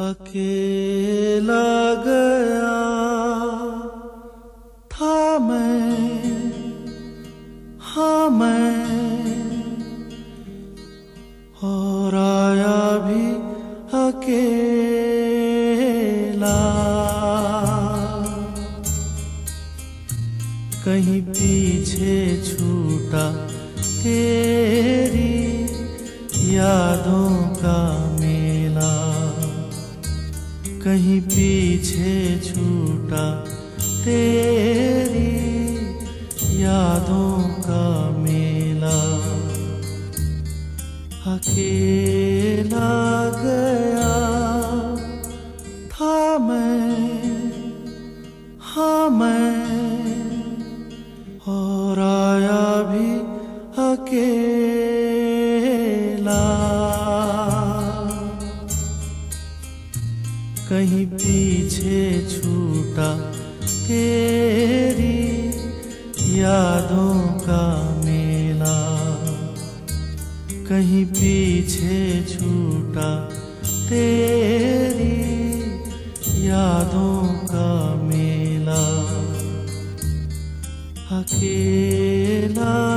अकेला गया था मैं। हाँ मैं। और आया भी अकेला। कहीं पीछे छूटा तेरी यादों का कहीं पीछे छूटा तेरी यादों का मेला। अकेला गया था मैं हाँ मैं, और आया भी अकेला। कहीं पीछे छूटा तेरी यादों का मेला। कहीं पीछे छूटा तेरी यादों का मेला। अकेला